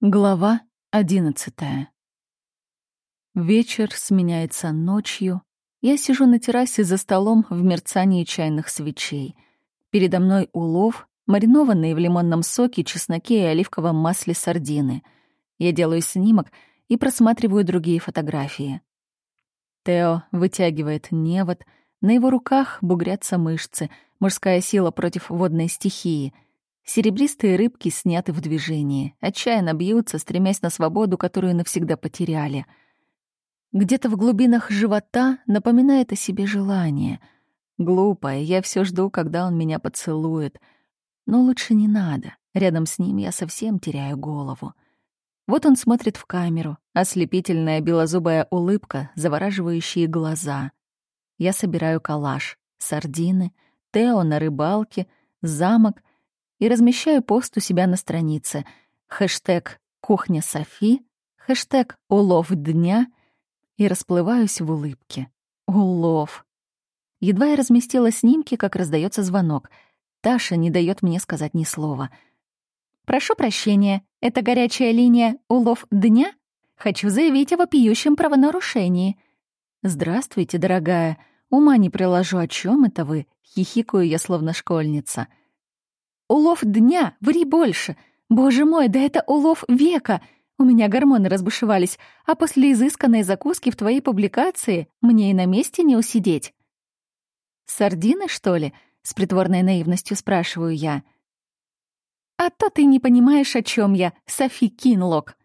Глава одиннадцатая. Вечер сменяется ночью. Я сижу на террасе за столом в мерцании чайных свечей. Передо мной улов, маринованные в лимонном соке, чесноке и оливковом масле сардины. Я делаю снимок и просматриваю другие фотографии. Тео вытягивает невод, на его руках бугрятся мышцы, мужская сила против водной стихии — Серебристые рыбки сняты в движении, отчаянно бьются, стремясь на свободу, которую навсегда потеряли. Где-то в глубинах живота напоминает о себе желание. Глупое, я все жду, когда он меня поцелует. Но лучше не надо. Рядом с ним я совсем теряю голову. Вот он смотрит в камеру, ослепительная белозубая улыбка, завораживающие глаза. Я собираю коллаж, сардины, Тео на рыбалке, замок и размещаю пост у себя на странице. Хэштег «Кухня Софи», хэштег «Улов дня» и расплываюсь в улыбке. Улов. Едва я разместила снимки, как раздается звонок. Таша не дает мне сказать ни слова. «Прошу прощения, это горячая линия «Улов дня»?» Хочу заявить о вопиющем правонарушении. «Здравствуйте, дорогая. Ума не приложу, о чем это вы?» Хихикаю я, словно школьница. Улов дня, ври больше. Боже мой, да это улов века. У меня гормоны разбушевались, а после изысканной закуски в твоей публикации мне и на месте не усидеть. Сардины, что ли? С притворной наивностью спрашиваю я. А то ты не понимаешь, о чем я, Софи Кинлок.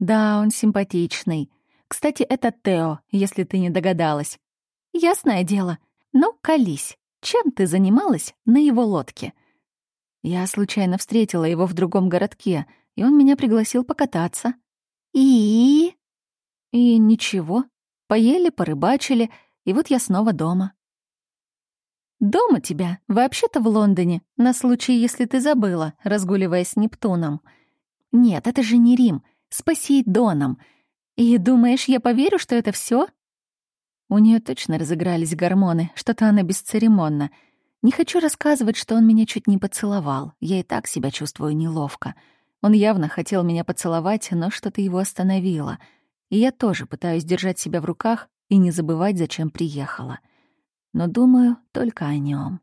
Да, он симпатичный. Кстати, это Тео, если ты не догадалась. Ясное дело. Ну, колись. Чем ты занималась на его лодке? Я случайно встретила его в другом городке, и он меня пригласил покататься. И... И ничего. Поели, порыбачили, и вот я снова дома. Дома тебя, вообще-то в Лондоне, на случай, если ты забыла, разгуливая с Нептуном. Нет, это же не Рим, с Посейдоном. И думаешь, я поверю, что это все? У нее точно разыгрались гормоны, что-то она бесцеремонно — не хочу рассказывать, что он меня чуть не поцеловал. Я и так себя чувствую неловко. Он явно хотел меня поцеловать, но что-то его остановило. И я тоже пытаюсь держать себя в руках и не забывать, зачем приехала. Но думаю только о нем.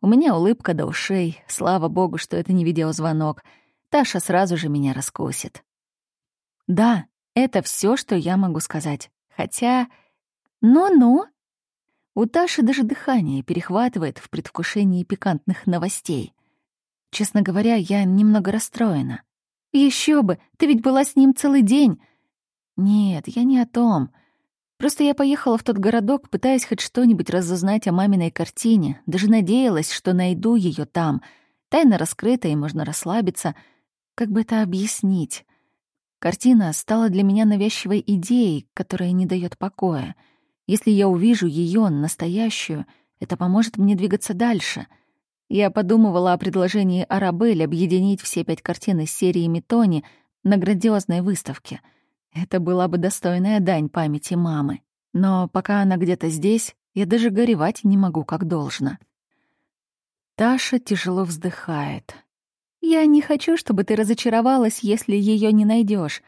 У меня улыбка до ушей. Слава богу, что это не видеозвонок. Таша сразу же меня раскусит. Да, это все, что я могу сказать. Хотя... Ну-ну, у Таши даже дыхание перехватывает в предвкушении пикантных новостей. Честно говоря, я немного расстроена. Еще бы, ты ведь была с ним целый день. Нет, я не о том. Просто я поехала в тот городок, пытаясь хоть что-нибудь разузнать о маминой картине, даже надеялась, что найду ее там. Тайна раскрыта, и можно расслабиться. Как бы это объяснить? Картина стала для меня навязчивой идеей, которая не дает покоя — если я увижу ее настоящую, это поможет мне двигаться дальше. Я подумывала о предложении Арабель объединить все пять картин из серии Метони на грандиозной выставке. Это была бы достойная дань памяти мамы. Но пока она где-то здесь, я даже горевать не могу как должно. Таша тяжело вздыхает. «Я не хочу, чтобы ты разочаровалась, если ее не найдешь.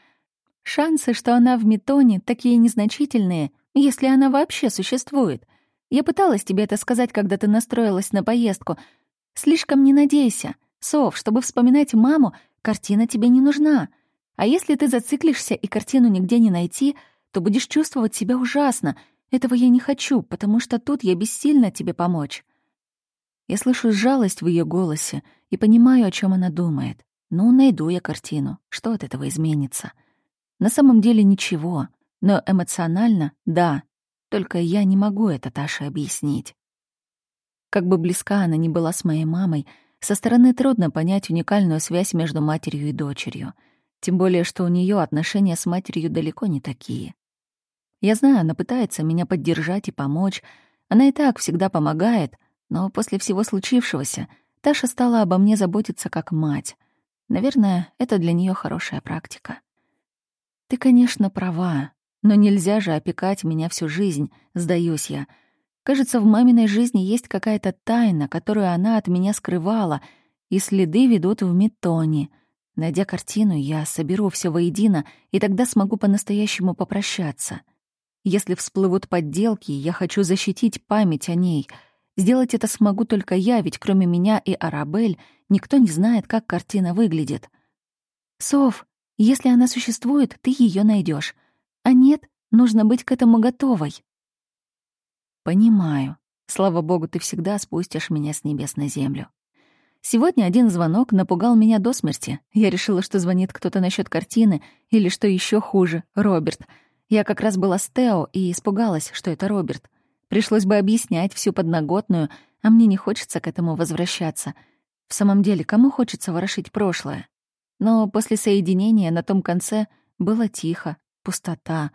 Шансы, что она в Метоне, такие незначительные, если она вообще существует. Я пыталась тебе это сказать, когда ты настроилась на поездку. Слишком не надейся. Сов, чтобы вспоминать маму, картина тебе не нужна. А если ты зациклишься и картину нигде не найти, то будешь чувствовать себя ужасно. Этого я не хочу, потому что тут я бессильна тебе помочь. Я слышу жалость в ее голосе и понимаю, о чем она думает. Ну, найду я картину. Что от этого изменится? На самом деле ничего. Но эмоционально — да, только я не могу это Таше объяснить. Как бы близка она ни была с моей мамой, со стороны трудно понять уникальную связь между матерью и дочерью. Тем более, что у нее отношения с матерью далеко не такие. Я знаю, она пытается меня поддержать и помочь. Она и так всегда помогает, но после всего случившегося Таша стала обо мне заботиться как мать. Наверное, это для нее хорошая практика. Ты, конечно, права. Но нельзя же опекать меня всю жизнь, сдаюсь я. Кажется, в маминой жизни есть какая-то тайна, которую она от меня скрывала, и следы ведут в метоне. Найдя картину, я соберу все воедино, и тогда смогу по-настоящему попрощаться. Если всплывут подделки, я хочу защитить память о ней. Сделать это смогу только я, ведь кроме меня и Арабель никто не знает, как картина выглядит. Сов, если она существует, ты ее найдешь. А нет, нужно быть к этому готовой. Понимаю. Слава богу, ты всегда спустишь меня с небес на землю. Сегодня один звонок напугал меня до смерти. Я решила, что звонит кто-то насчет картины, или, что еще хуже, Роберт. Я как раз была с Тео и испугалась, что это Роберт. Пришлось бы объяснять всю подноготную, а мне не хочется к этому возвращаться. В самом деле, кому хочется ворошить прошлое? Но после соединения на том конце было тихо, пустота.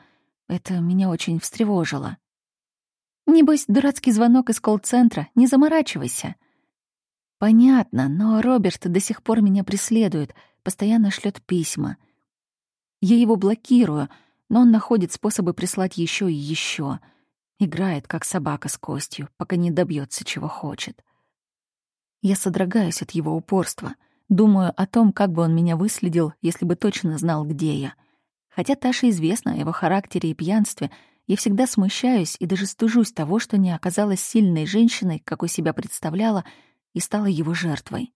Это меня очень встревожило. «Небось, дурацкий звонок из колл-центра, не заморачивайся». Понятно, но Роберт до сих пор меня преследует, постоянно шлет письма. Я его блокирую, но он находит способы прислать еще и еще. Играет, как собака с костью, пока не добьется, чего хочет. Я содрогаюсь от его упорства — Думаю о том, как бы он меня выследил, если бы точно знал, где я. Хотя Таше известно о его характере и пьянстве, я всегда смущаюсь и даже стыжусь того, что не оказалась сильной женщиной, какой себя представляла, и стала его жертвой.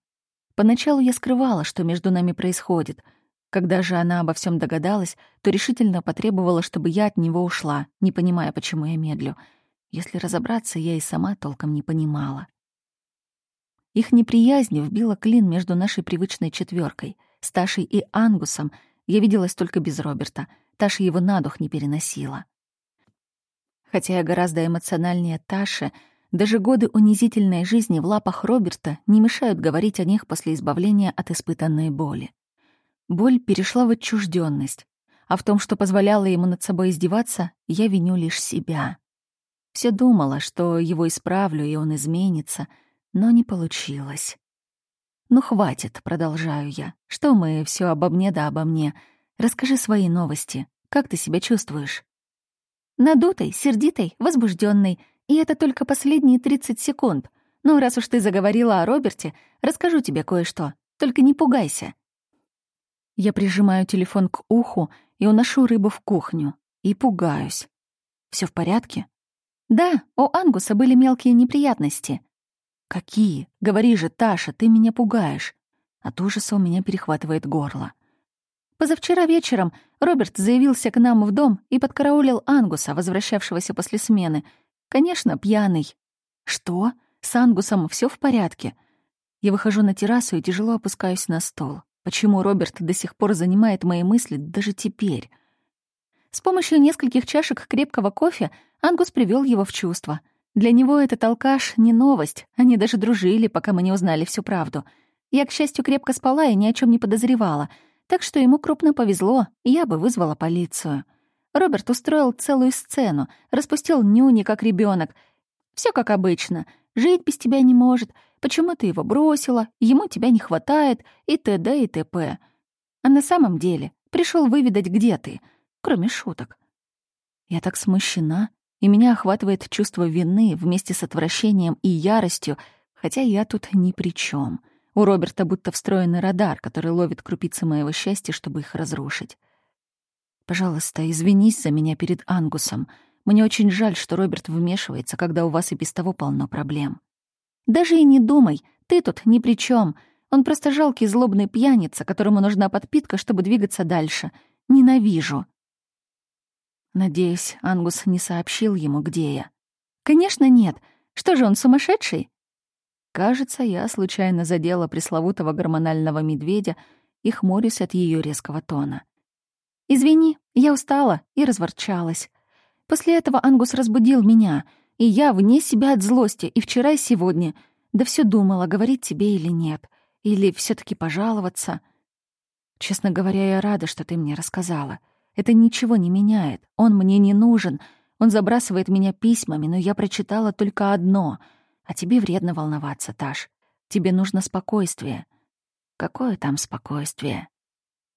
Поначалу я скрывала, что между нами происходит. Когда же она обо всем догадалась, то решительно потребовала, чтобы я от него ушла, не понимая, почему я медлю. Если разобраться, я и сама толком не понимала. Их неприязнь вбила клин между нашей привычной четверкой. С Ташей и Ангусом я виделась только без Роберта. Таша его на дух не переносила. Хотя я гораздо эмоциональнее Таши, даже годы унизительной жизни в лапах Роберта не мешают говорить о них после избавления от испытанной боли. Боль перешла в отчужденность, а в том, что позволяло ему над собой издеваться, я виню лишь себя. Все думала, что его исправлю, и он изменится — но не получилось. «Ну, хватит», — продолжаю я. «Что мы все обо мне да обо мне? Расскажи свои новости. Как ты себя чувствуешь?» Надутой, сердитой, возбужденной, и это только последние 30 секунд. Ну, раз уж ты заговорила о Роберте, расскажу тебе кое-что. Только не пугайся. Я прижимаю телефон к уху и уношу рыбу в кухню. И пугаюсь. Все в порядке? Да, у Ангуса были мелкие неприятности. «Какие? Говори же, Таша, ты меня пугаешь!» От ужаса у меня перехватывает горло. Позавчера вечером Роберт заявился к нам в дом и подкараулил Ангуса, возвращавшегося после смены. Конечно, пьяный. «Что? С Ангусом все в порядке?» Я выхожу на террасу и тяжело опускаюсь на стол. Почему Роберт до сих пор занимает мои мысли даже теперь? С помощью нескольких чашек крепкого кофе Ангус привел его в чувство — для него этот алкаш не новость. Они даже дружили, пока мы не узнали всю правду. Я, к счастью, крепко спала и ни о чем не подозревала. Так что ему крупно повезло, и я бы вызвала полицию. Роберт устроил целую сцену, распустил нюни, как ребенок. Все как обычно. Жить без тебя не может. Почему ты его бросила? Ему тебя не хватает. И т.д. и т.п. А на самом деле пришел выведать, где ты. Кроме шуток. Я так смущена и меня охватывает чувство вины вместе с отвращением и яростью, хотя я тут ни при чем. У Роберта будто встроенный радар, который ловит крупицы моего счастья, чтобы их разрушить. Пожалуйста, извинись за меня перед Ангусом. Мне очень жаль, что Роберт вмешивается, когда у вас и без того полно проблем. Даже и не думай, ты тут ни при чем. Он просто жалкий злобный пьяница, которому нужна подпитка, чтобы двигаться дальше. Ненавижу. Надеюсь, Ангус не сообщил ему, где я. Конечно, нет. Что же он сумасшедший? Кажется, я случайно задела пресловутого гормонального медведя и хмурюсь от ее резкого тона. Извини, я устала и разворчалась. После этого Ангус разбудил меня, и я вне себя от злости и вчера, и сегодня. Да все думала, говорить тебе или нет. Или все таки пожаловаться. Честно говоря, я рада, что ты мне рассказала. Это ничего не меняет. Он мне не нужен. Он забрасывает меня письмами, но я прочитала только одно. А тебе вредно волноваться, Таш. Тебе нужно спокойствие. Какое там спокойствие?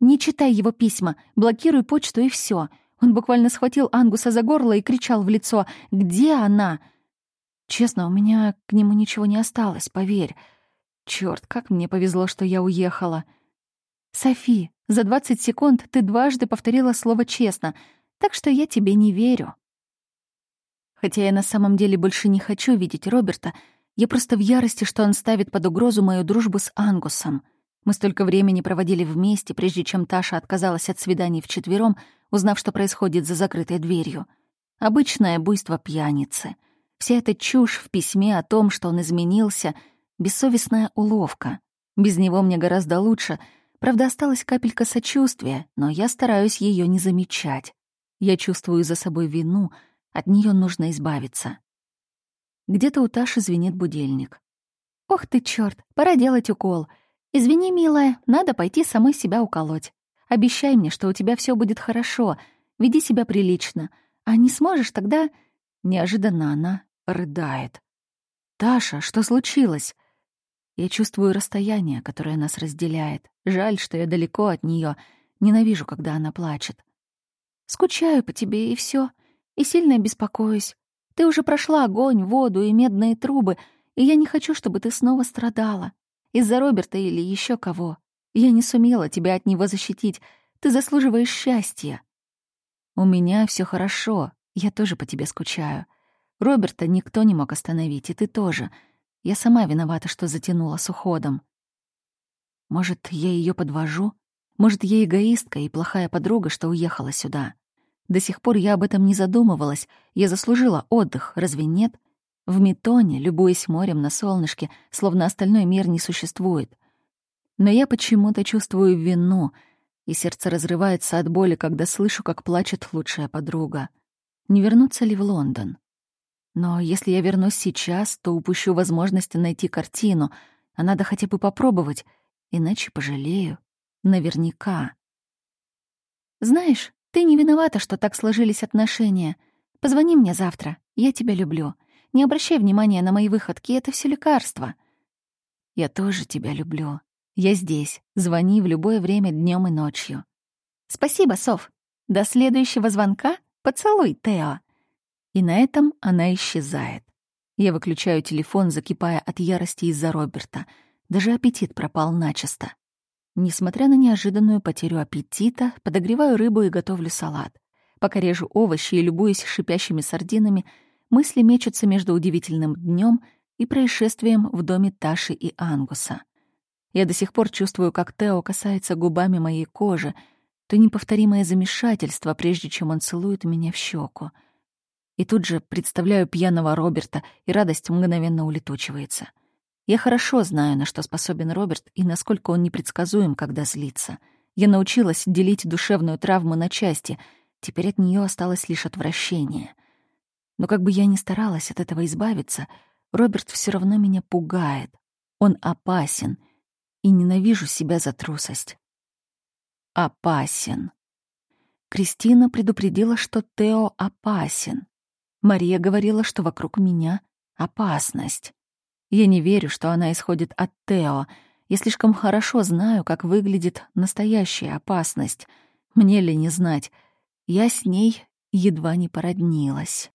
Не читай его письма, блокируй почту и все. Он буквально схватил Ангуса за горло и кричал в лицо «Где она?». Честно, у меня к нему ничего не осталось, поверь. Черт, как мне повезло, что я уехала. «Софи, за 20 секунд ты дважды повторила слово «честно», так что я тебе не верю». Хотя я на самом деле больше не хочу видеть Роберта, я просто в ярости, что он ставит под угрозу мою дружбу с Ангусом. Мы столько времени проводили вместе, прежде чем Таша отказалась от свиданий вчетвером, узнав, что происходит за закрытой дверью. Обычное буйство пьяницы. Вся эта чушь в письме о том, что он изменился, бессовестная уловка. Без него мне гораздо лучше. Правда, осталась капелька сочувствия, но я стараюсь ее не замечать. Я чувствую за собой вину, от нее нужно избавиться. Где-то у Таши звенит будильник. «Ох ты, черт, пора делать укол. Извини, милая, надо пойти самой себя уколоть. Обещай мне, что у тебя все будет хорошо. Веди себя прилично. А не сможешь, тогда...» Неожиданно она рыдает. «Таша, что случилось?» Я чувствую расстояние, которое нас разделяет. Жаль, что я далеко от нее. Ненавижу, когда она плачет. Скучаю по тебе, и все. И сильно беспокоюсь. Ты уже прошла огонь, воду и медные трубы, и я не хочу, чтобы ты снова страдала. Из-за Роберта или еще кого. Я не сумела тебя от него защитить. Ты заслуживаешь счастья. У меня все хорошо. Я тоже по тебе скучаю. Роберта никто не мог остановить, и ты тоже. Я сама виновата, что затянула с уходом. Может, я ее подвожу? Может, я эгоистка и плохая подруга, что уехала сюда? До сих пор я об этом не задумывалась. Я заслужила отдых, разве нет? В Метоне, любуясь морем на солнышке, словно остальной мир не существует. Но я почему-то чувствую вину, и сердце разрывается от боли, когда слышу, как плачет лучшая подруга. Не вернуться ли в Лондон? Но если я вернусь сейчас, то упущу возможность найти картину, а надо хотя бы попробовать, иначе пожалею. Наверняка. Знаешь, ты не виновата, что так сложились отношения. Позвони мне завтра, я тебя люблю. Не обращай внимания на мои выходки, это все лекарство. Я тоже тебя люблю. Я здесь. Звони в любое время днем и ночью. Спасибо, Сов. До следующего звонка. Поцелуй, Тео. И на этом она исчезает. Я выключаю телефон, закипая от ярости из-за Роберта. Даже аппетит пропал начисто. Несмотря на неожиданную потерю аппетита, подогреваю рыбу и готовлю салат. Пока режу овощи и любуюсь шипящими сардинами, мысли мечутся между удивительным днем и происшествием в доме Таши и Ангуса. Я до сих пор чувствую, как Тео касается губами моей кожи, то неповторимое замешательство, прежде чем он целует меня в щеку. И тут же представляю пьяного Роберта, и радость мгновенно улетучивается. Я хорошо знаю, на что способен Роберт и насколько он непредсказуем, когда злится. Я научилась делить душевную травму на части, теперь от нее осталось лишь отвращение. Но как бы я ни старалась от этого избавиться, Роберт все равно меня пугает. Он опасен — и ненавижу себя за трусость. Опасен. Кристина предупредила, что Тео опасен. Мария говорила, что вокруг меня опасность. Я не верю, что она исходит от Тео. Я слишком хорошо знаю, как выглядит настоящая опасность. Мне ли не знать? Я с ней едва не породнилась.